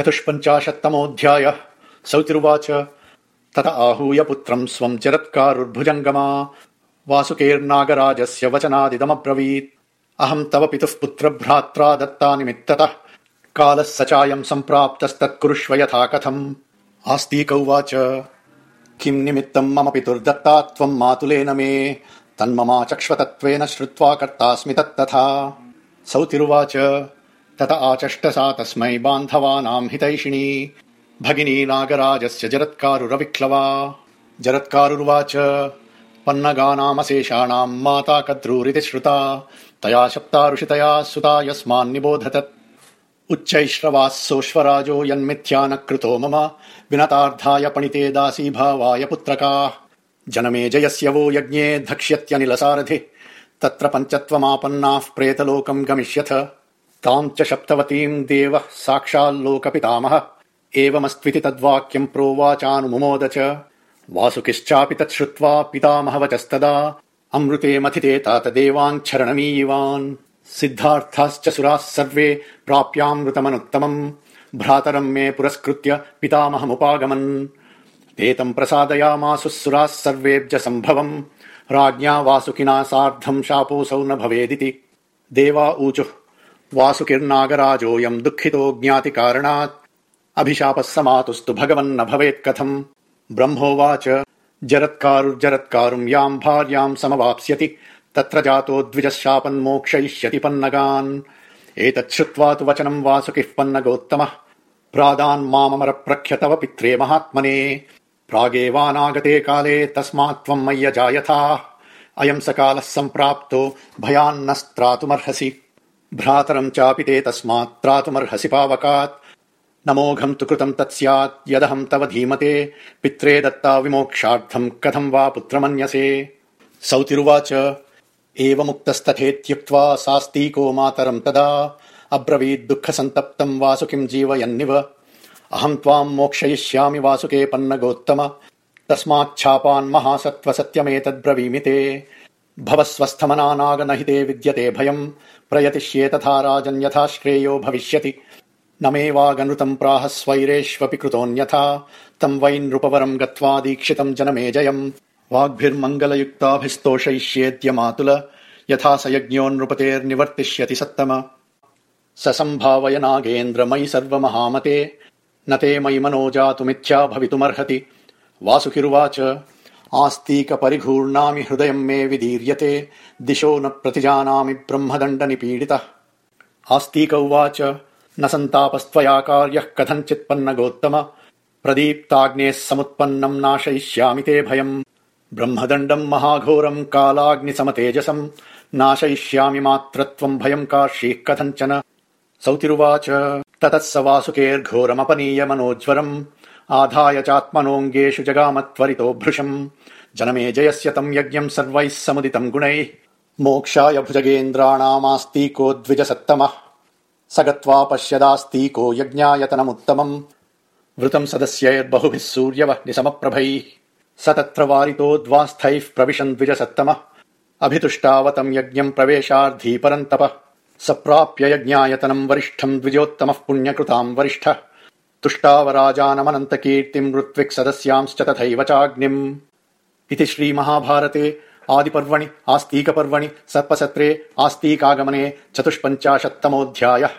चतुष्पञ्चाशत्तमोऽध्यायः। सौतिरुवाच। तत आहूय पुत्रम् स्वम् जरत्कारुर्भुजङ्गमा वासुकेर्नागराजस्य वचनादिदमब्रवीत्। अहम् तव पितुः पुत्रभ्रात्रा दत्तानिमित्ततः। कालः स चायम् सम्प्राप्तस्तत्कुरुष्व यथा कथम्। आस्तीक उवाच। किम् निमित्तम् मम पितुर्दत्ता त्वम् मातुलेन मे। तन्ममाचक्ष्वतत्त्वेन श्रुत्वा कर्तास्मि तत्तथा। सौतिरुवाच तत आचष्ट सा तस्मै बान्धवानाम् हितैषिणी। भगिनी नागराजस्य जरत्कारुरविक्लवा। जरत्कारुर्वाच पन्नगानामशेषाणाम् माता कद्रूरिति श्रुता। तया शप्तारुषितया सुता यस्मान्निबोधतत् उच्चैश्रवास्सोऽश्वराजो यन्मिथ्या न कृतो मम। विनतार्धाय पणिते दासी भावाय पुत्रकाः। जनमे जयस्य वो यज्ञे धक्ष्यत्यनिलसारथि। तत्र पञ्चत्वमापन्नाः प्रेतलोकम् गमिष्यथ ताम् च शप्तवतीम् देवः साक्षाल्लोकपितामह एवमस्त्विति तद्वाक्यम् प्रोवाचानुमुमोद च वासुकिश्चापि तत् श्रुत्वा पितामह वचस्तदा। अमृते मथिते तात देवाञ्छरणमीयिवान् सिद्धार्थाश्च सुराः सर्वे प्राप्यामृतमनुत्तमम्। भ्रातरम् मे पुरस्कृत्य पितामहमुपागमन्। एतम् प्रसादयामासुः सुराः सर्वेऽब्ज सम्भवम्। राज्ञा वासुकिना सार्धम् शापोऽसौ न भवेदिति। देवा ऊचुः वासुकिर्नागराजोऽयम् दुःखितो ज्ञाति कारणात् अभिशापः समातुस्तु भगवन्न भवेत् कथम्। ब्रह्मोवाच जरत्कारुर्जरत्कारुम् याम् भार्याम् समवाप्स्यति। तत्र जातो द्विजः शापन्मोक्षयिष्यति पन्नगान्। एतत् श्रुत्वा तु वचनम् वासुकिः पन्नगोत्तमः। प्रादान् माममरप्रख्यतव पित्रे महात्मने। प्रागेवानागते काले तस्मात् त्वम् मय्यजायथा। अयम् स कालः सम्प्राप्तो भयान्नस्त्रातुमर्हसि भ्रातरम् चापि ते तस्मात् त्रातुमर्हसि पावकात्। नमोघम् तु कृतम् तत् स्यात् यदहम् तव धीमते पित्रे दत्ता विमोक्षार्थम् कथम् वा पुत्रमन्यसे। सौतिरुवाच एवमुक्तस्तथेत्युक्त्वा सास्तीको मातरम् तदा अब्रवीद् दुःखसन्तप्तम् वासुकिम् जीवयन्निव। अहम् त्वाम् मोक्षयिष्यामि वासुके पन्नगोत्तम। तस्माच्छापान् महासत्त्व भव स्वस्थमनानाग न हि ते विद्यते भयम् प्रयतिष्ये तथा राजन् यथा श्रेयो भविष्यति। न मे वागनृतम् प्राह स्वैरेष्वपि कृतोऽन्यथा तम् वै नृपवरम् गत्वा दीक्षितम् जनमे जयम्। वाग्भिर्मङ्गलयुक्ताभिस्तोषयिष्येद्य मातुल यथा स यज्ञो नृपतेर्निवर्तिष्यति सत्तम। स सम्भावय नागेन्द्र मयि सर्वमहामते न ते मयि मनो जातुमिच्छा भवितुमर्हति। वासुकिरुवाच आस्तीक परिघूर्णामि हृदयम् मे विदीर्यते दिशो न प्रतिजानामि ब्रह्मदण्ड निपीडितः आस्तीक उवाच न सन्तापस्त्वया कार्यः कथञ्चित्पन्न गोत्तम प्रदीप्ताग्नेः समुत्पन्नम् नाशयिष्यामि ते भयम्। ब्रह्मदण्डम् महाघोरम् कालाग्निसमतेजसम् नाशयिष्यामि मात्रत्वम् भयम् कार्षीः कथञ्चन। सौतिरुवाच ततः स वासुकेर्घोरमपनीय मनोज्वरम् आधाय चात्मनोऽङ्गेषु जगामत्वरितो भृशम्। जनमे जयस्य तम् यज्ञम् सर्वैः समुदितम् गुणैः। मोक्षाय भुजगेन्द्राणामास्तीको द्विजसत्तमः। स गत्वा पश्यदास्तीको यज्ञायतनमुत्तमम्। वृतम् सदस्यैर्बहुभिः सूर्यवः निसमप्रभैः। स तत्र वारितोद्वास्थैः प्रविशन् द्विजसत्तमः। अभितुष्टावतम् यज्ञम् प्रवेशार्थी परन्तपः स प्राप्य यज्ञायतनम् वरिष्ठम् द्विजोत्तमः पुण्यकृताम् वरिष्ठः तुष्टावराजानमनन्त कीर्तिम् ऋत्विक् सदस्यांश्च तथैव चाग्निम्। इति श्रीमहाभारते आदिपर्वणि आस्तीकपर्वणि सर्पसत्रे आस्तीकागमने चतुष्पञ्चाशत्तमोऽध्यायः